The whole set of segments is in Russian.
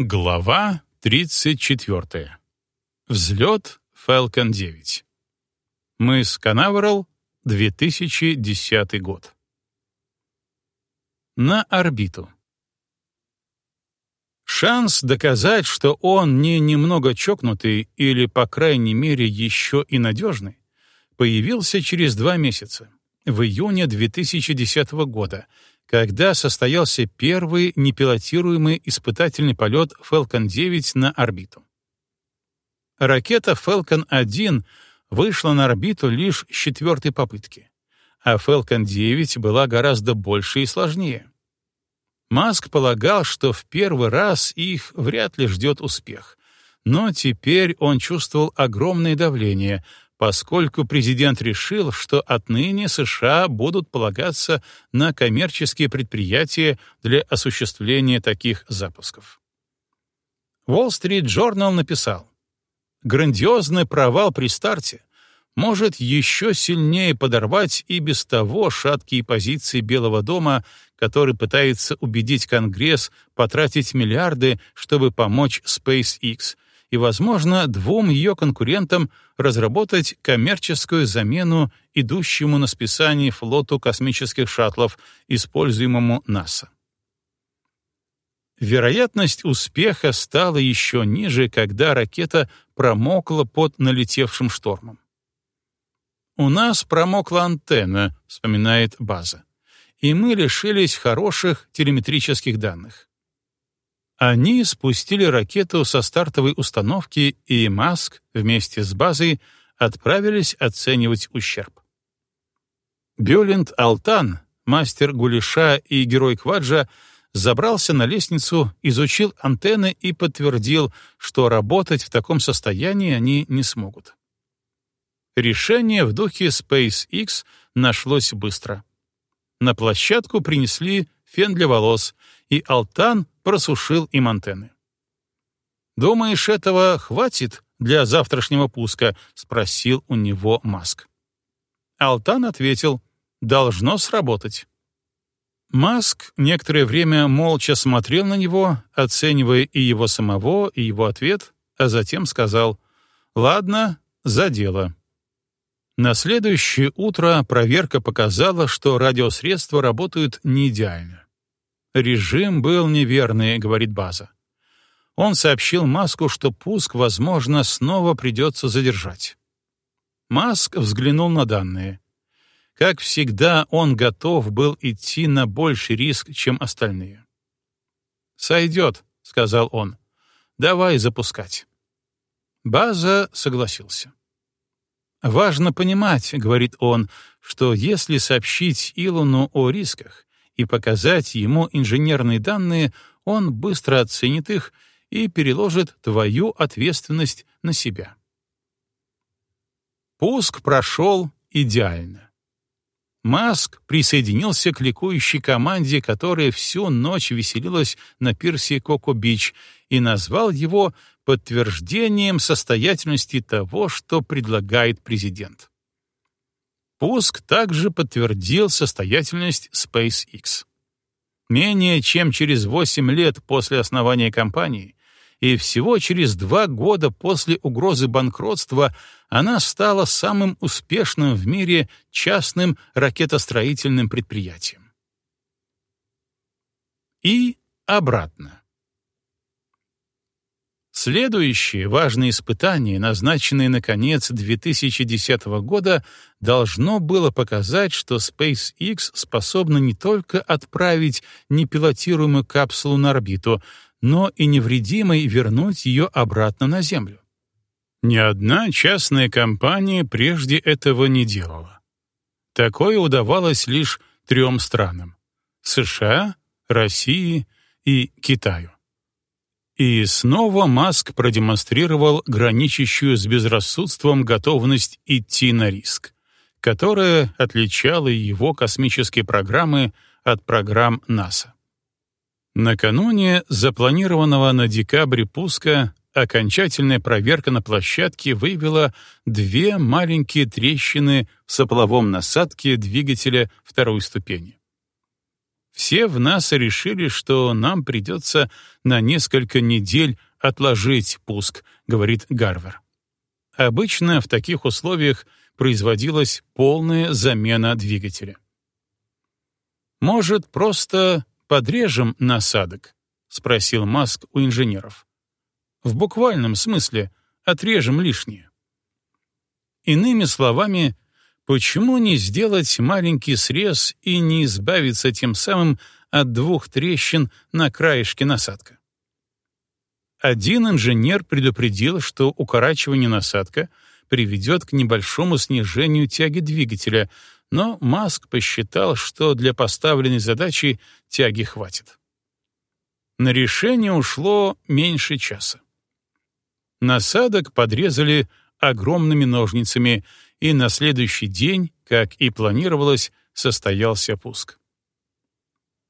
Глава 34. Взлет Falcon 9. Мыс Канаверал, 2010 год. На орбиту. Шанс доказать, что он не немного чокнутый или, по крайней мере, еще и надежный, появился через два месяца, в июне 2010 года, когда состоялся первый непилотируемый испытательный полет Falcon 9 на орбиту. Ракета Falcon 1 вышла на орбиту лишь с четвертой попытки, а Falcon 9 была гораздо больше и сложнее. Маск полагал, что в первый раз их вряд ли ждет успех, но теперь он чувствовал огромное давление, поскольку президент решил, что отныне США будут полагаться на коммерческие предприятия для осуществления таких запусков. Wall Street Journal написал, «Грандиозный провал при старте может еще сильнее подорвать и без того шаткие позиции Белого дома, который пытается убедить Конгресс потратить миллиарды, чтобы помочь SpaceX — и, возможно, двум ее конкурентам разработать коммерческую замену идущему на списание флоту космических шаттлов, используемому НАСА. Вероятность успеха стала еще ниже, когда ракета промокла под налетевшим штормом. «У нас промокла антенна», — вспоминает база, «и мы лишились хороших телеметрических данных. Они спустили ракету со стартовой установки, и Маск вместе с базой отправились оценивать ущерб. Бёлент Алтан, мастер гулеша и герой Кваджа, забрался на лестницу, изучил антенны и подтвердил, что работать в таком состоянии они не смогут. Решение в духе SpaceX нашлось быстро. На площадку принесли фен для волос, и Алтан просушил им антенны. «Думаешь, этого хватит для завтрашнего пуска?» — спросил у него Маск. Алтан ответил, «Должно сработать». Маск некоторое время молча смотрел на него, оценивая и его самого, и его ответ, а затем сказал, «Ладно, за дело». На следующее утро проверка показала, что радиосредства работают не идеально. Режим был неверный, говорит база. Он сообщил Маску, что пуск, возможно, снова придется задержать. Маск взглянул на данные. Как всегда, он готов был идти на больший риск, чем остальные. «Сойдет», — сказал он. «Давай запускать». База согласился. «Важно понимать», — говорит он, — «что если сообщить Илону о рисках, и показать ему инженерные данные, он быстро оценит их и переложит твою ответственность на себя. Пуск прошел идеально. Маск присоединился к ликующей команде, которая всю ночь веселилась на пирсе Коко-Бич, и назвал его подтверждением состоятельности того, что предлагает президент. Пуск также подтвердил состоятельность SpaceX. Менее чем через 8 лет после основания компании и всего через два года после угрозы банкротства она стала самым успешным в мире частным ракетостроительным предприятием. И обратно. Следующее важное испытание, назначенное на конец 2010 года, должно было показать, что SpaceX способна не только отправить непилотируемую капсулу на орбиту, но и невредимой вернуть ее обратно на Землю. Ни одна частная компания прежде этого не делала. Такое удавалось лишь трем странам — США, России и Китаю. И снова Маск продемонстрировал граничащую с безрассудством готовность идти на риск, которая отличала его космические программы от программ НАСА. Накануне запланированного на декабре пуска окончательная проверка на площадке выявила две маленькие трещины в сопловом насадке двигателя второй ступени. Все в НАСА решили, что нам придется на несколько недель отложить пуск, говорит Гарвер. Обычно в таких условиях производилась полная замена двигателя. «Может, просто подрежем насадок?» — спросил Маск у инженеров. «В буквальном смысле отрежем лишнее». Иными словами, почему не сделать маленький срез и не избавиться тем самым от двух трещин на краешке насадка? Один инженер предупредил, что укорачивание насадка приведет к небольшому снижению тяги двигателя, но Маск посчитал, что для поставленной задачи тяги хватит. На решение ушло меньше часа. Насадок подрезали огромными ножницами, и на следующий день, как и планировалось, состоялся пуск.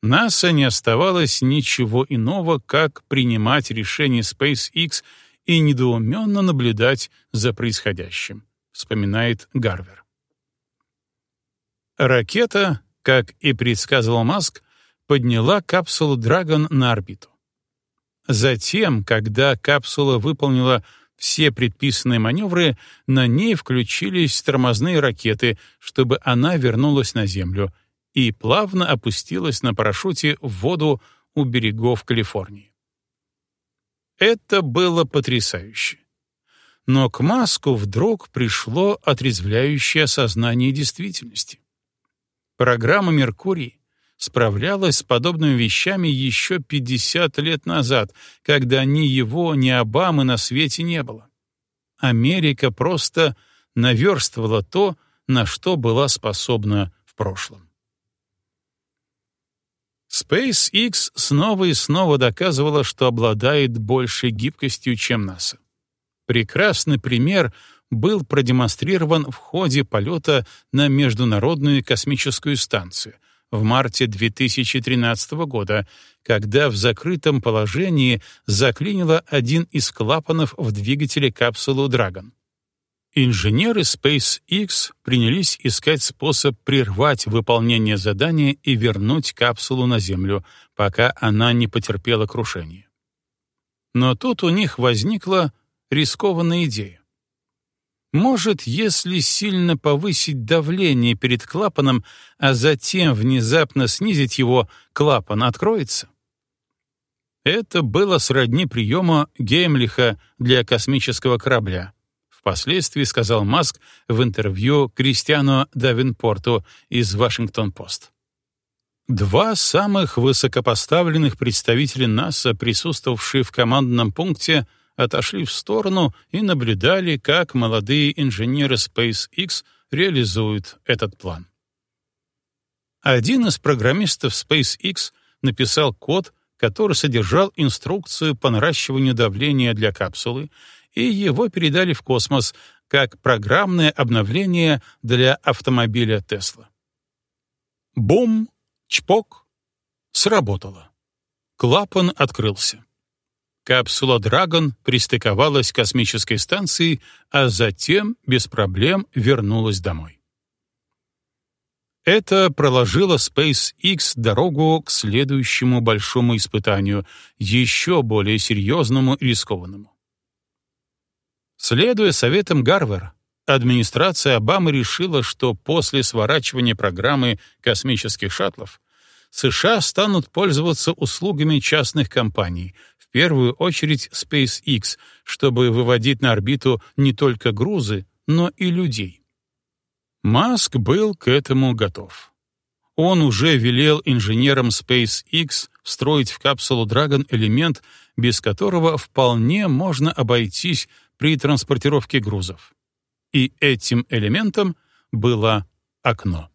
НАСА не оставалось ничего иного, как принимать решение SpaceX и недоуменно наблюдать за происходящим, вспоминает Гарвер. Ракета, как и предсказывал Маск, подняла капсулу Dragon на орбиту. Затем, когда капсула выполнила все предписанные маневры, на ней включились тормозные ракеты, чтобы она вернулась на Землю и плавно опустилась на парашюте в воду у берегов Калифорнии. Это было потрясающе. Но к Маску вдруг пришло отрезвляющее осознание действительности. Программа «Меркурий» справлялась с подобными вещами еще 50 лет назад, когда ни его, ни Обамы на свете не было. Америка просто наверстывала то, на что была способна в прошлом. SpaceX снова и снова доказывала, что обладает большей гибкостью, чем НАСА. Прекрасный пример был продемонстрирован в ходе полета на Международную космическую станцию в марте 2013 года, когда в закрытом положении заклинило один из клапанов в двигателе капсулы Dragon. Инженеры SpaceX принялись искать способ прервать выполнение задания и вернуть капсулу на Землю, пока она не потерпела крушение. Но тут у них возникла рискованная идея. Может, если сильно повысить давление перед клапаном, а затем внезапно снизить его, клапан откроется? Это было сродни приема Геймлиха для космического корабля — Впоследствии сказал Маск в интервью Кристиану Давинпорту из Вашингтон-Пост. Два самых высокопоставленных представителя НАСА, присутствовавшие в командном пункте, отошли в сторону и наблюдали, как молодые инженеры SpaceX реализуют этот план. Один из программистов SpaceX написал код, который содержал инструкцию по наращиванию давления для капсулы, и его передали в космос как программное обновление для автомобиля Тесла. Бум, чпок, сработало. Клапан открылся. Капсула «Драгон» пристыковалась к космической станции, а затем без проблем вернулась домой. Это проложило SpaceX дорогу к следующему большому испытанию, еще более серьезному и рискованному. Следуя советам Гарвер, администрация Обамы решила, что после сворачивания программы космических шаттлов США станут пользоваться услугами частных компаний, в первую очередь SpaceX, чтобы выводить на орбиту не только грузы, но и людей. Маск был к этому готов. Он уже велел инженерам SpaceX встроить в капсулу Dragon элемент, без которого вполне можно обойтись при транспортировке грузов. И этим элементом было окно.